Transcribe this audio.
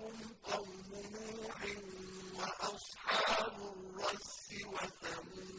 وهم قوم نوح وأصحاب الرس وثمود